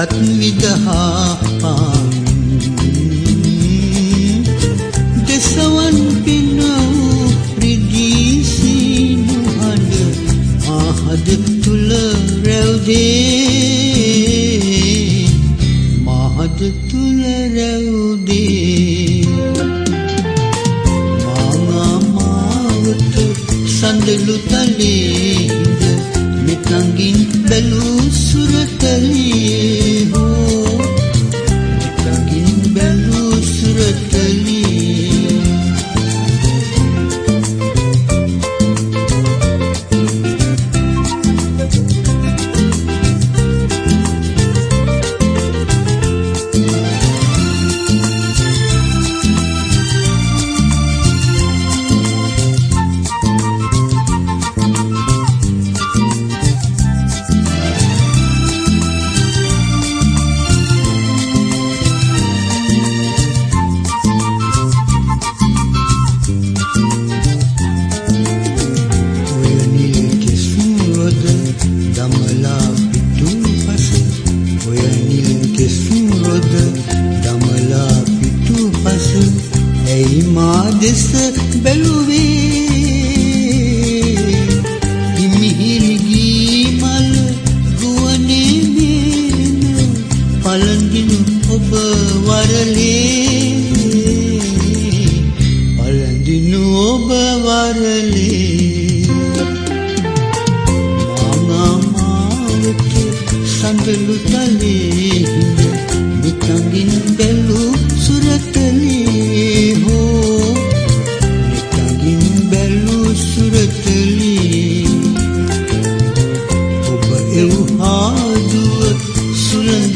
දත් විදහා පාන් දෙසවන් පින වූ රිදී සීනු හඬ ආහද තුල රැව්දේ. මාහද තුල රැව්දේ. මාමාවත සඳලු තලේද දෙස බැලුවේ. හිමිහිරි ගී මල ගුවනේ මේන පළඳිනු ඔබ වරලේ. පළඳිනු ඔබ වරලේ. මාමාමාවත සඳලු තලේ නිතඟින් බැලූ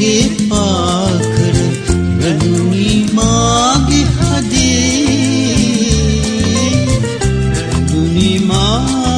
සුළඟේ පාකර රැඳුනි මාගේ හදේ. රැඳුනි මාගේ